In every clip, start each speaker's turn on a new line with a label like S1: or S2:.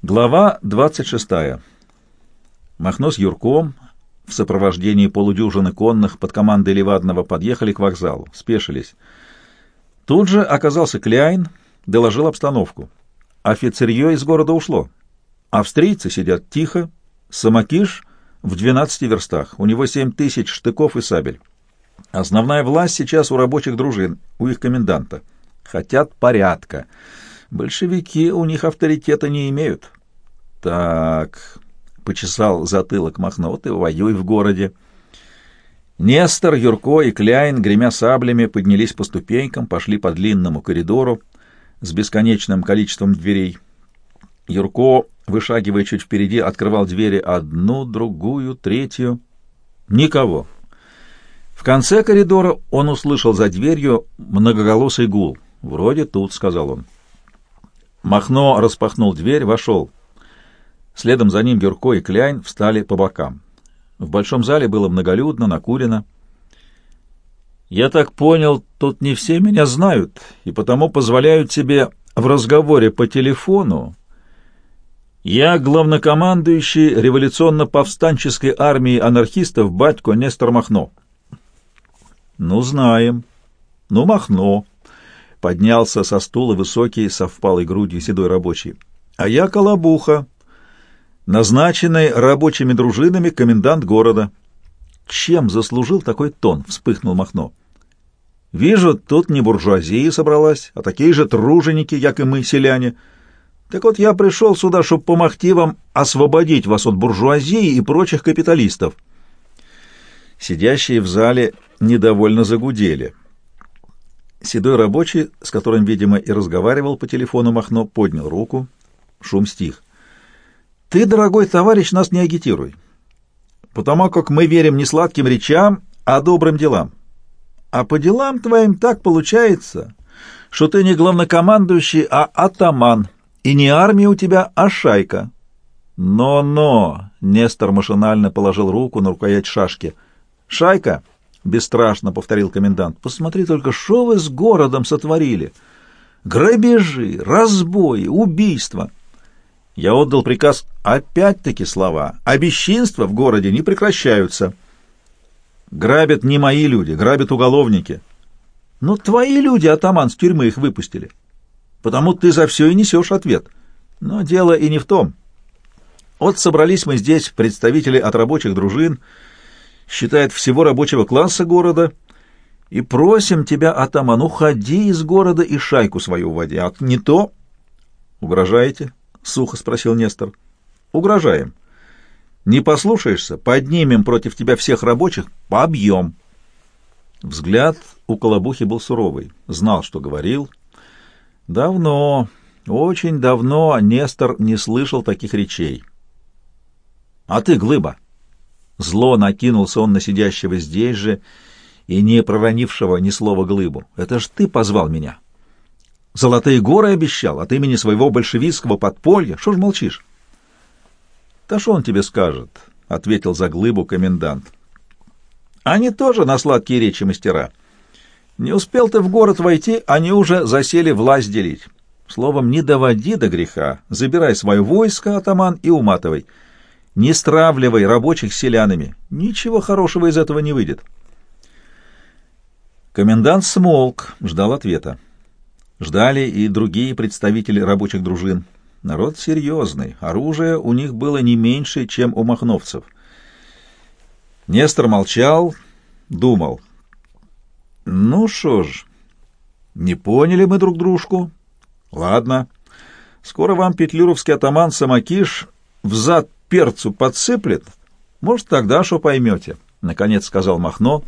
S1: Глава 26. Махно с Юрком в сопровождении полудюжины конных под командой Левадного подъехали к вокзалу, спешились. Тут же оказался Кляйн, доложил обстановку. Офицерье из города ушло. Австрийцы сидят тихо, Самокиш в 12 верстах, у него 7 тысяч штыков и сабель. Основная власть сейчас у рабочих дружин, у их коменданта. Хотят порядка. Большевики у них авторитета не имеют. Так, почесал затылок Махно, ты воюй в городе. Нестор, Юрко и Кляйн, гремя саблями, поднялись по ступенькам, пошли по длинному коридору с бесконечным количеством дверей. Юрко, вышагивая чуть впереди, открывал двери одну, другую, третью. Никого. В конце коридора он услышал за дверью многоголосый гул. «Вроде тут», — сказал он. Махно распахнул дверь, вошел. Следом за ним Гюрко и Кляйн встали по бокам. В большом зале было многолюдно, накурено. «Я так понял, тут не все меня знают, и потому позволяют себе в разговоре по телефону. Я главнокомандующий революционно-повстанческой армии анархистов батько Нестор Махно». «Ну, знаем. Ну, Махно». Поднялся со стула высокий, со впалой грудью седой рабочий. «А я Колобуха, назначенный рабочими дружинами комендант города». «Чем заслужил такой тон?» — вспыхнул Махно. «Вижу, тут не буржуазия собралась, а такие же труженики, как и мы, селяне. Так вот я пришел сюда, чтобы помогти вам освободить вас от буржуазии и прочих капиталистов». Сидящие в зале недовольно загудели. Седой рабочий, с которым, видимо, и разговаривал по телефону Махно, поднял руку. Шум стих. «Ты, дорогой товарищ, нас не агитируй, потому как мы верим не сладким речам, а добрым делам. А по делам твоим так получается, что ты не главнокомандующий, а атаман, и не армия у тебя, а шайка». «Но-но!» — Нестор машинально положил руку на рукоять шашки. «Шайка!» Бесстрашно повторил комендант. Посмотри только, что вы с городом сотворили. Грабежи, разбои, убийства. Я отдал приказ опять-таки слова. А бесчинства в городе не прекращаются. Грабят не мои люди, грабят уголовники. Но твои люди, атаман, с тюрьмы их выпустили. Потому ты за все и несешь ответ. Но дело и не в том. Вот собрались мы здесь, представители от рабочих дружин, считает всего рабочего класса города, и просим тебя, атаман, уходи из города и шайку свою уводи, а не то... — Угрожаете? — сухо спросил Нестор. — Угрожаем. Не послушаешься, поднимем против тебя всех рабочих, побьем. Взгляд у Колобухи был суровый, знал, что говорил. Давно, очень давно Нестор не слышал таких речей. — А ты, глыба! — Зло накинулся он на сидящего здесь же и не проронившего ни слова глыбу. «Это ж ты позвал меня!» «Золотые горы обещал от имени своего большевистского подполья. Что ж молчишь?» «Да что он тебе скажет?» — ответил за глыбу комендант. «Они тоже на сладкие речи мастера. Не успел ты в город войти, они уже засели власть делить. Словом, не доводи до греха, забирай свое войско, атаман, и уматывай». Не стравливай рабочих с селянами. Ничего хорошего из этого не выйдет. Комендант смолк, ждал ответа. Ждали и другие представители рабочих дружин. Народ серьезный, оружие у них было не меньше, чем у махновцев. Нестор молчал, думал. «Ну что ж, не поняли мы друг дружку? Ладно, скоро вам петлюровский атаман Самакиш взад перцу подсыплет, может, тогда что поймете, — наконец сказал Махно,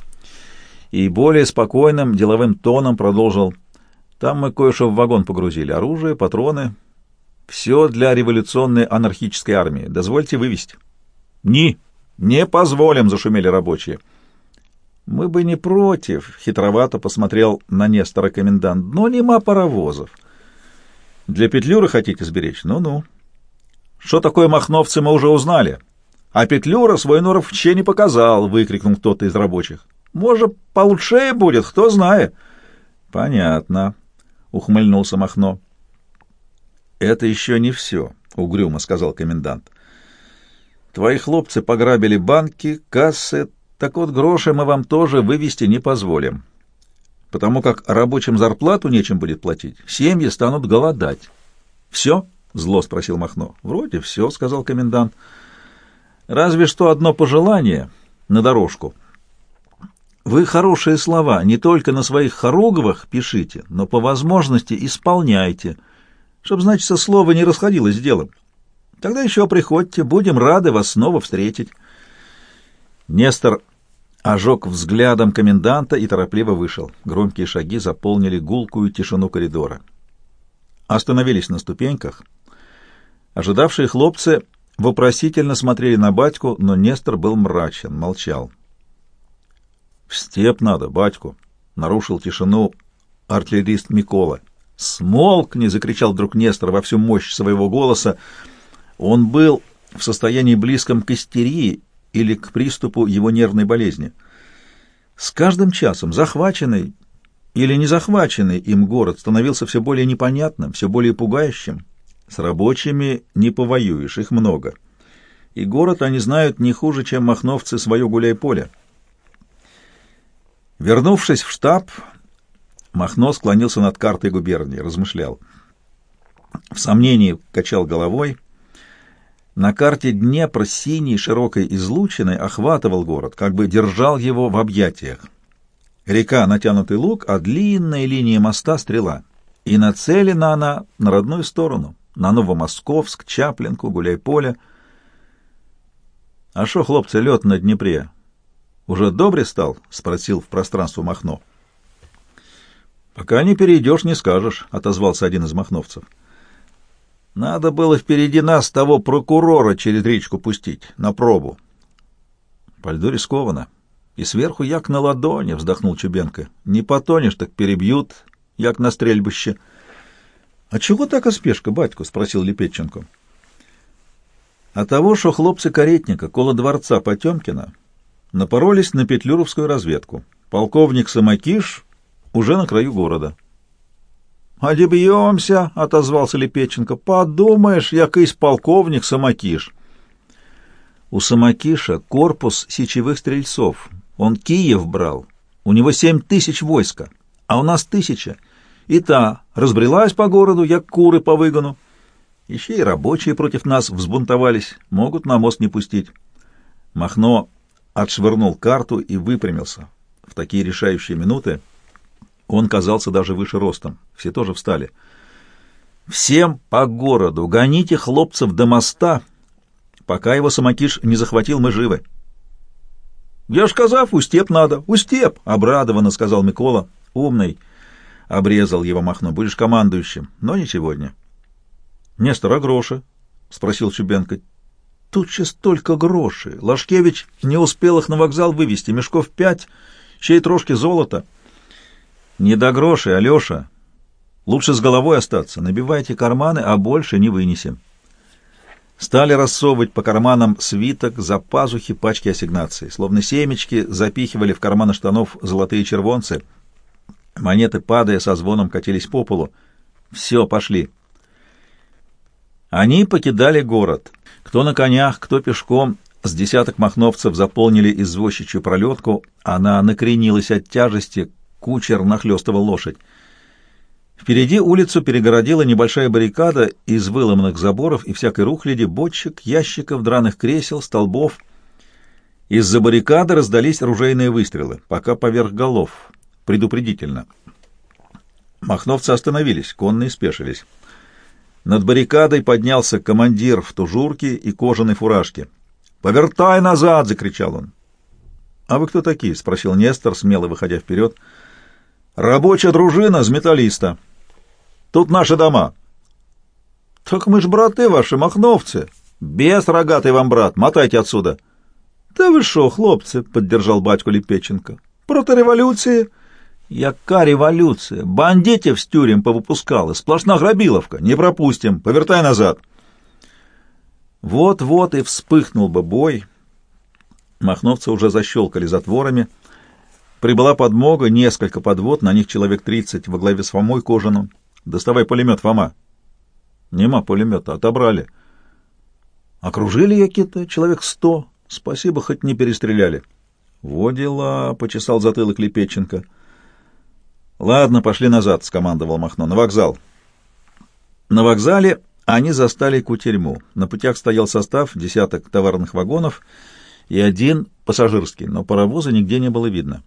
S1: и более спокойным деловым тоном продолжил. Там мы кое-что в вагон погрузили, оружие, патроны, все для революционной анархической армии. Дозвольте вывести. — Ни, не позволим, — зашумели рабочие. — Мы бы не против, — хитровато посмотрел на Нестора комендант, — но нема паровозов. Для Петлюры хотите сберечь? Ну-ну. Что такое махновцы, мы уже узнали. А Петлюра свой норов в не показал, выкрикнул кто-то из рабочих. Может, получше будет, кто знает. Понятно, ухмыльнулся Махно. Это еще не все. — угрюмо сказал комендант. «Твои хлопцы пограбили банки, кассы, так вот гроши мы вам тоже вывести не позволим, потому как рабочим зарплату нечем будет платить, семьи станут голодать». «Все?» — зло спросил Махно. «Вроде все», — сказал комендант. «Разве что одно пожелание на дорожку». Вы хорошие слова не только на своих хоругвах пишите, но по возможности исполняйте, чтобы, значит, слово не расходилось с делом. Тогда еще приходите, будем рады вас снова встретить. Нестор ожег взглядом коменданта и торопливо вышел. Громкие шаги заполнили гулкую тишину коридора. Остановились на ступеньках. Ожидавшие хлопцы вопросительно смотрели на батьку, но Нестор был мрачен, молчал. «В степ надо, батьку!» — нарушил тишину артиллерист Микола. «Смолкни!» — закричал вдруг Нестор во всю мощь своего голоса. Он был в состоянии близком к истерии или к приступу его нервной болезни. С каждым часом захваченный или не захваченный им город становился все более непонятным, все более пугающим. С рабочими не повоюешь, их много. И город они знают не хуже, чем махновцы свое гуляй-поле. Вернувшись в штаб, Махно склонился над картой губернии, размышлял. В сомнении качал головой. На карте Днепр синей широкой излучиной охватывал город, как бы держал его в объятиях. Река — натянутый лук, а длинная линия моста — стрела. И нацелена она на родную сторону, на Новомосковск, Чаплинку, Гуляйполе. — А шо, хлопцы, лед на Днепре? «Уже добре стал?» — спросил в пространство Махно. «Пока не перейдешь, не скажешь», — отозвался один из махновцев. «Надо было впереди нас того прокурора через речку пустить, на пробу». «По льду рискованно. И сверху як на ладони», — вздохнул Чубенко. «Не потонешь, так перебьют, як на стрельбище». «А чего так оспешка, батько?» — спросил Лепетченко. «А того, что хлопцы каретника коло дворца Потемкина напоролись на петлюровскую разведку. Полковник Самокиш уже на краю города. «Одебьемся», — отозвался Лепеченко. «Подумаешь, якийсь полковник Самокиш». У Самокиша корпус сечевых стрельцов. Он Киев брал. У него семь тысяч войска, а у нас тысяча. И та разбрелась по городу, як куры по выгону. Еще и рабочие против нас взбунтовались, могут на мост не пустить. Махно отшвырнул карту и выпрямился. В такие решающие минуты он казался даже выше ростом. Все тоже встали. «Всем по городу! Гоните хлопцев до моста! Пока его самокиш не захватил, мы живы!» «Я ж казав, устеп надо! Устеп!» — обрадованно сказал Микола. «Умный!» — обрезал его Махно. «Будешь командующим, но не сегодня». «Нестор, а гроши?» — спросил Чубенко. Тут же столько грошей. Лашкевич не успел их на вокзал вывести. Мешков пять, чей трошки золота. Не до грошей, Алеша. Лучше с головой остаться. Набивайте карманы, а больше не вынесем. Стали рассовывать по карманам свиток, за пазухи, пачки ассигнаций. Словно семечки запихивали в карманы штанов золотые червонцы. Монеты, падая, со звоном катились по полу. Все, пошли. Они покидали город. Кто на конях, кто пешком, с десяток махновцев заполнили извозчичью пролетку, она накренилась от тяжести, кучер нахлестывал лошадь. Впереди улицу перегородила небольшая баррикада из выломанных заборов и всякой рухляди, бочек, ящиков, драных кресел, столбов. Из-за баррикады раздались ружейные выстрелы, пока поверх голов, предупредительно. Махновцы остановились, конные спешились. Над баррикадой поднялся командир в тужурке и кожаной фуражке. «Повертай назад!» — закричал он. «А вы кто такие?» — спросил Нестор, смело выходя вперед. «Рабочая дружина с металлиста. Тут наши дома». «Так мы ж браты ваши, махновцы. Без рогатый вам брат, мотайте отсюда». «Да вы шо, хлопцы!» — поддержал батьку Лепеченко. «Проти революции...» Яка революция? Бандитів з тюрем повыпускала. Сплошна грабиловка. Не пропустим. Повертай назад. Вот-вот и вспыхнул бы бой. Махновцы уже защелкали затворами. Прибыла подмога, несколько подвод, на них человек тридцать во главе с Фомой Кожаным. Доставай пулемет, Фома. Нема пулемета, отобрали. — Окружили якиты, человек сто. Спасибо, хоть не перестреляли. «Во дела!» — почесал затылок Лепетченко. «Ладно, пошли назад», — скомандовал Махно. «На вокзал». На вокзале они застали кутерьму. На путях стоял состав, десяток товарных вагонов и один пассажирский, но паровоза нигде не было видно.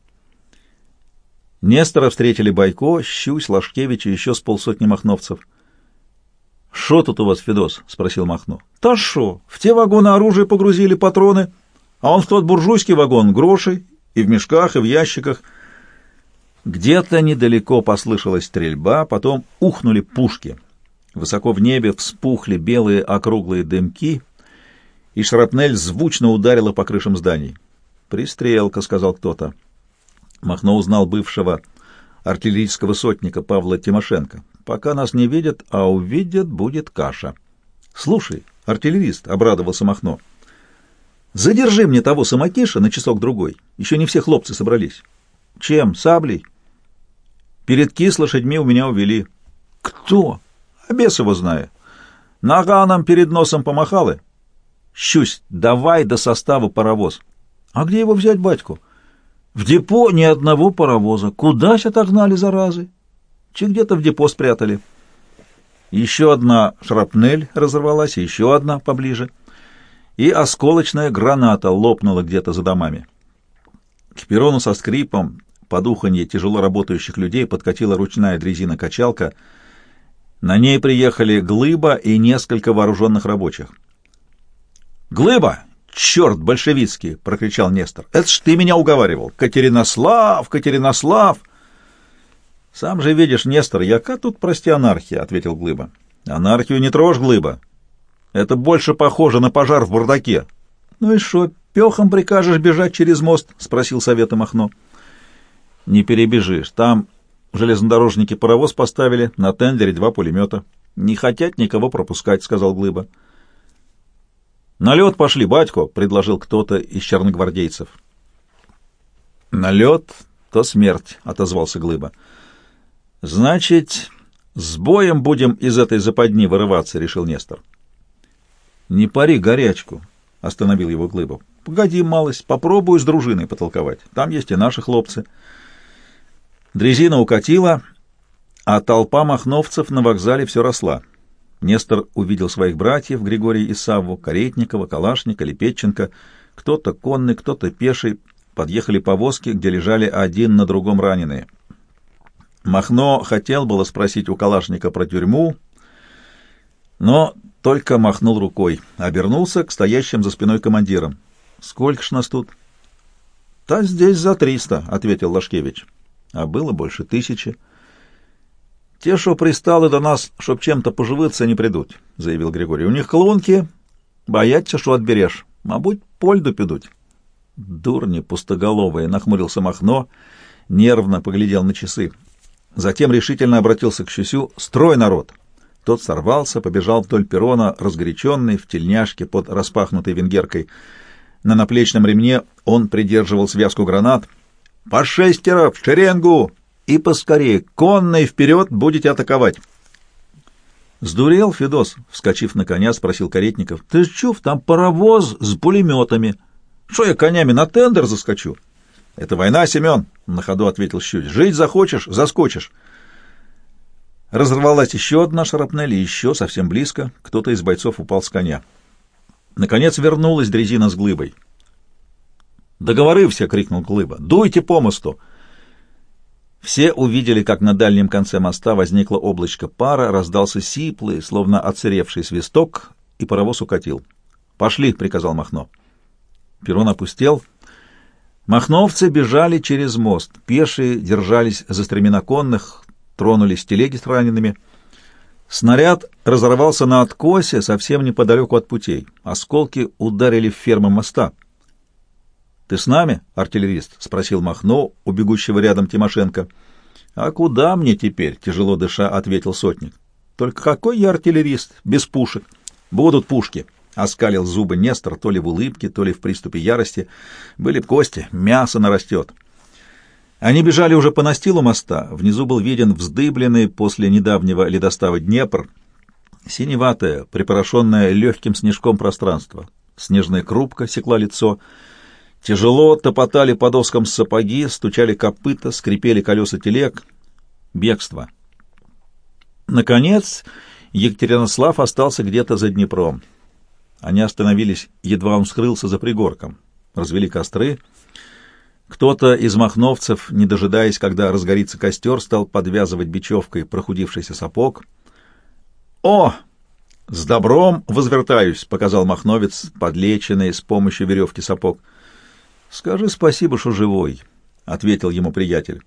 S1: Нестора встретили Байко, Щусь, Лашкевич и еще с полсотни махновцев. «Шо тут у вас, Федос?» — спросил Махно. «Та шо? В те вагоны оружие погрузили, патроны, а он в тот буржуйский вагон гроши и в мешках, и в ящиках». Где-то недалеко послышалась стрельба, потом ухнули пушки. Высоко в небе вспухли белые округлые дымки, и шрапнель звучно ударила по крышам зданий. «Пристрелка», — сказал кто-то. Махно узнал бывшего артиллерийского сотника Павла Тимошенко. «Пока нас не видят, а увидят, будет каша». «Слушай, артиллерист», — обрадовался Махно, — «задержи мне того самокиша на часок-другой. Еще не все хлопцы собрались». «Чем? Саблей?» «Перед кис лошадьми у меня увели». «Кто?» «А бес его знает. Нога нам перед носом помахала». «Щусь, давай до состава паровоз». «А где его взять, батьку?» В депо ни одного паровоза. Куда ж отогнали заразы? Че где-то в депо спрятали. Еще одна шрапнель разорвалась, еще одна поближе. И осколочная граната лопнула где-то за домами. К перрону со скрипом под уханье тяжело работающих людей подкатила ручная дрезина-качалка. На ней приехали Глыба и несколько вооруженных рабочих. «Глыба, «Черт, большевицкий!» — прокричал Нестор. «Это ж ты меня уговаривал! Катеринослав, Катеринослав!» «Сам же видишь, Нестор, яка тут, прости, анархия!» — ответил Глыба. «Анархию не трожь, Глыба! Это больше похоже на пожар в бардаке!» «Ну и что, пехом прикажешь бежать через мост?» — спросил совета Махно. «Не перебежишь. Там железнодорожники паровоз поставили, на тендере два пулемета. Не хотят никого пропускать», — сказал Глыба. «На лед пошли, батько!» — предложил кто-то из черногвардейцев. «На лед — то смерть», — отозвался Глыба. «Значит, с боем будем из этой западни вырываться», — решил Нестор. «Не пари горячку», — остановил его Глыба. «Погоди, малость, попробую с дружиной потолковать. Там есть и наши хлопцы». Дрезина укатила, а толпа махновцев на вокзале все росла. Нестор увидел своих братьев Григория и Савву, Каретникова, Калашника, Лепетченко, кто-то конный, кто-то пеший, подъехали повозки, где лежали один на другом раненые. Махно хотел было спросить у Калашника про тюрьму, но только махнул рукой, обернулся к стоящим за спиной командирам. «Сколько ж нас тут?» «Та здесь за триста», — ответил Лашкевич. «А было больше тысячи». «Те, что пристали до нас, чтоб чем-то поживиться, не придут», — заявил Григорий. «У них клонки, бояться, что отберешь. Мабуть, польду підуть». «Дурни пустоголовые», — нахмурился Махно, нервно поглядел на часы. Затем решительно обратился к Щусю. «Строй, народ!» Тот сорвался, побежал вдоль перрона, разгоряченный, в тельняшке под распахнутой венгеркой. На наплечном ремне он придерживал связку гранат. «По шестеро! В шеренгу!» И поскорее, конной вперед будете атаковать. Сдурел Федос, вскочив на коня, спросил Каретников. Ты чув, там паровоз с пулеметами. Что я конями на тендер заскочу? Это война, Семен, на ходу ответил Щусь. Жить захочешь, заскочишь. Разорвалась еще одна шарапнель, и еще совсем близко кто-то из бойцов упал с коня. Наконец вернулась дрезина с глыбой. «Договоры все!» — крикнул Глыба. «Дуйте по мосту!» Все увидели, как на дальнем конце моста возникло облачко пара, раздался сиплый, словно оцаревший свисток, и паровоз укатил. «Пошли!» — приказал Махно. Перрон опустел. Махновцы бежали через мост. Пешие держались за стремена конных, тронулись телеги с ранеными. Снаряд разорвался на откосе совсем неподалеку от путей. Осколки ударили в фермы моста. «Ты с нами, артиллерист?» — спросил Махно у бегущего рядом Тимошенко. «А куда мне теперь?» — тяжело дыша ответил сотник. «Только какой я артиллерист? Без пушек. Будут пушки!» — оскалил зубы Нестор то ли в улыбке, то ли в приступе ярости. «Были б кости, мясо нарастет». Они бежали уже по настилу моста. Внизу был виден вздыбленный после недавнего ледостава Днепр. Синеватое, припорошенное легким снежком пространство. Снежная крупка секла лицо. Тяжело топотали по доскам сапоги, стучали копыта, скрипели колеса телег. Бегство. Наконец, Екатеринослав остался где-то за Днепром. Они остановились, едва он скрылся за пригорком. Развели костры. Кто-то из махновцев, не дожидаясь, когда разгорится костер, стал подвязывать бечевкой прохудившийся сапог. «О! С добром возвертаюсь!» — показал махновец, подлеченный с помощью веревки сапог. «Скажи спасибо, что живой», — ответил ему приятель.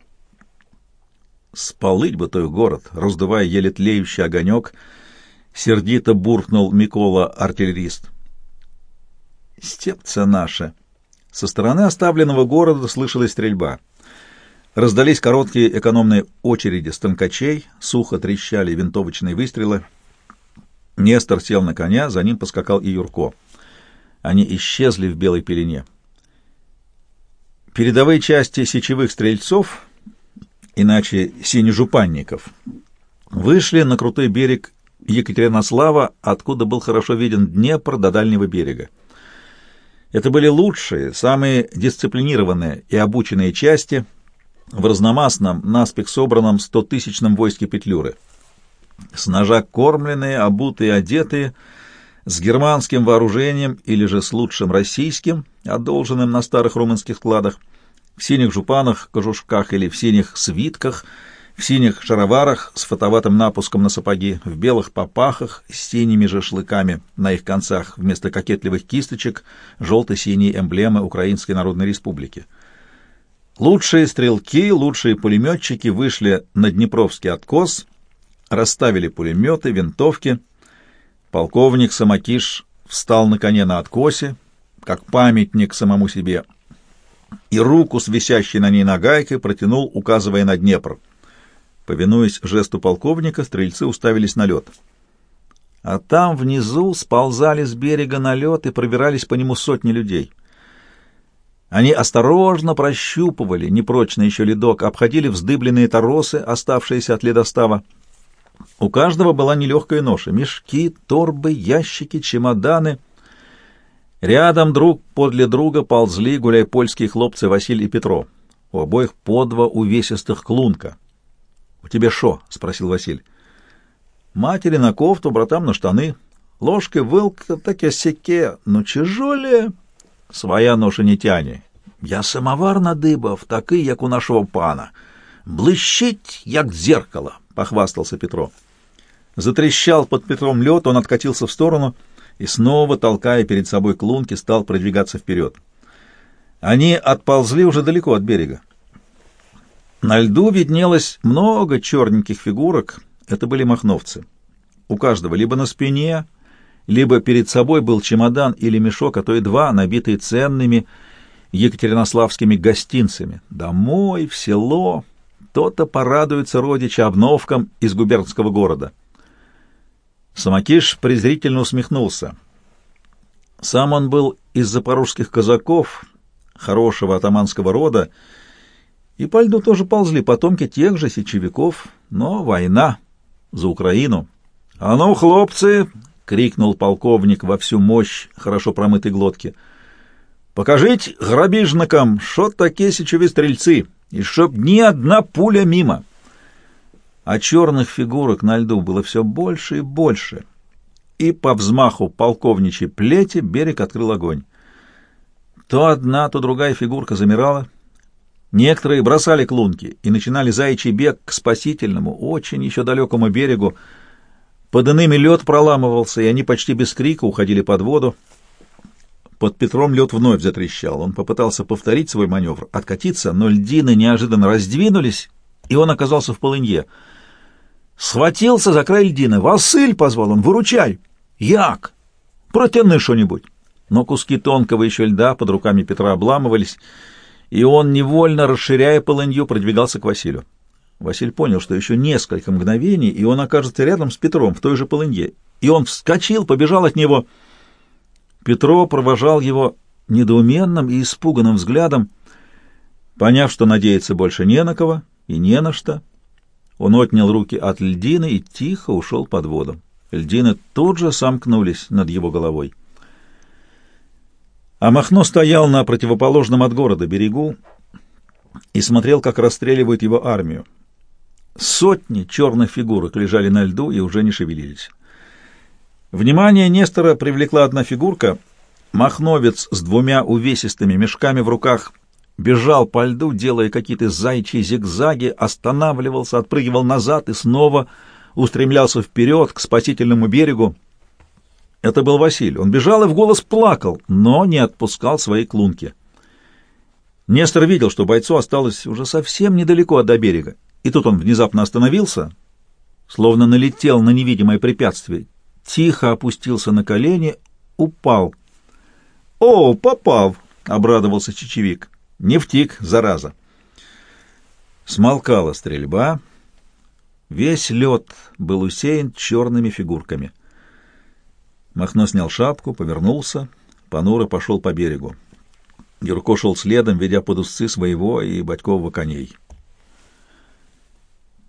S1: «Спалыть бы той город!» — раздувая еле тлеющий огонек, сердито буркнул Микола-артиллерист. «Степца наша!» Со стороны оставленного города слышалась стрельба. Раздались короткие экономные очереди станкачей, сухо трещали винтовочные выстрелы. Нестор сел на коня, за ним поскакал и Юрко. Они исчезли в белой пелене. Передовые части сечевых стрельцов, иначе синежупанников, вышли на крутой берег Екатеринослава, откуда был хорошо виден Днепр до дальнего берега. Это были лучшие, самые дисциплинированные и обученные части в разномастном, наспех собранном стотысячном войске Петлюры. С ножа кормленные, обутые, одетые, с германским вооружением или же с лучшим российским, одолженным на старых румынских складах, в синих жупанах, кожушках или в синих свитках — в синих шароварах с фотоватым напуском на сапоги, в белых попахах с синими же шлыками на их концах вместо кокетливых кисточек желто-синие эмблемы Украинской Народной Республики. Лучшие стрелки, лучшие пулеметчики вышли на Днепровский откос, расставили пулеметы, винтовки. Полковник Самакиш встал на коне на откосе, как памятник самому себе, и руку с висящей на ней нагайкой протянул, указывая на Днепр — Повинуясь жесту полковника, стрельцы уставились на лед. А там внизу сползали с берега на лед и пробирались по нему сотни людей. Они осторожно прощупывали непрочный еще ледок, обходили вздыбленные торосы, оставшиеся от ледостава. У каждого была нелегкая ноша — мешки, торбы, ящики, чемоданы. Рядом друг подле друга ползли гуляй-польские хлопцы Василий и Петро. У обоих по два увесистых клунка — «У тебя шо?» — спросил Василь. «Матери на кофту, братам на штаны. Ложкой вилка таке сяке, ну чужоле. Своя ноша не тяне. Я самовар надибав, такий, як у нашого пана. Блищить, як зеркало», — похвастался Петро. Затрещал под Петром лед, он откатился в сторону и снова, толкая перед собой клунки, стал продвигаться вперед. Они отползли уже далеко от берега. На льду виднелось много черненьких фигурок. Это были махновцы. У каждого либо на спине, либо перед собой был чемодан или мешок, а то и два, набитые ценными екатеринославскими гостинцами. Домой, в село. То-то порадуется родича обновкам из губернского города. Самокиш презрительно усмехнулся. Сам он был из запорожских казаков, хорошего атаманского рода, и по льду тоже ползли потомки тех же сечевиков, но война за Украину. — А ну, хлопцы! — крикнул полковник во всю мощь хорошо промытой глотки. — Покажите грабежникам, что такие сечевые стрельцы, и чтоб ни одна пуля мимо. А черных фигурок на льду было все больше и больше, и по взмаху полковничьей плети берег открыл огонь. То одна, то другая фигурка замирала — Некоторые бросали клунки и начинали заячий бег к спасительному, очень еще далекому берегу. Под иными лед проламывался, и они почти без крика уходили под воду. Под Петром лед вновь затрещал. Он попытался повторить свой маневр, откатиться, но льдины неожиданно раздвинулись, и он оказался в полынье. Схватился за край льдины. «Васыль!» — позвал он. «Выручай!» «Як? Протяни что-нибудь!» Но куски тонкого еще льда под руками Петра обламывались, и он, невольно расширяя полынью, продвигался к Василию. Василь понял, что еще несколько мгновений, и он окажется рядом с Петром в той же полынье. И он вскочил, побежал от него. Петро провожал его недоуменным и испуганным взглядом. Поняв, что надеяться больше не на кого и не на что, он отнял руки от льдины и тихо ушел под воду. Льдины тут же сомкнулись над его головой. А Махно стоял на противоположном от города берегу и смотрел, как расстреливают его армию. Сотни черных фигурок лежали на льду и уже не шевелились. Внимание Нестора привлекла одна фигурка. Махновец с двумя увесистыми мешками в руках бежал по льду, делая какие-то зайчьи зигзаги, останавливался, отпрыгивал назад и снова устремлялся вперед к спасительному берегу. Это был Василий. Он бежал и в голос плакал, но не отпускал свои клунки. Нестор видел, что бойцу осталось уже совсем недалеко до берега, и тут он внезапно остановился, словно налетел на невидимое препятствие, тихо опустился на колени, упал. «О, попав!» — обрадовался чечевик. «Не втик, зараза!» Смолкала стрельба. Весь лед был усеян черными фигурками. Махно снял шапку, повернулся, понуро пошел по берегу. Юрко шел следом, ведя под узцы своего и Батькового коней.